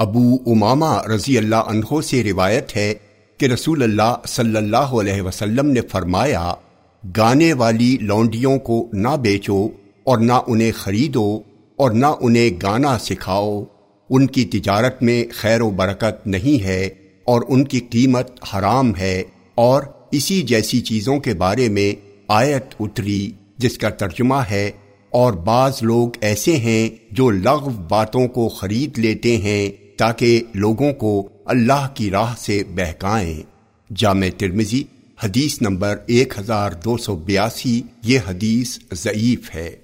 ابو امامہ رضی اللہ عنہ سے روایت ہے کہ رسول اللہ صلی اللہ علیہ وسلم نے فرمایا، گانے والی لونڈیوں کو نہ بیچو اور نہ انہیں خریدو اور نہ انہیں گانا سکھاؤ۔ ان کی تجارت میں خیر و برکت نہیں ہے اور ان کی قیمت حرام ہے اور اسی جیسی چیزوں کے بارے میں آیت اتری، جس کا ترجمہ ہے، اور بعض لوگ ایسے ہیں جو لغو باتوں کو خرید لیتے ہیں تاکہ لوگوں کو اللہ کی راہ سے بہکائیں۔ جامع ترمزی حدیث نمبر ایک ہزار دو سو بیاسی، یہ حدیث ضعیف ہے۔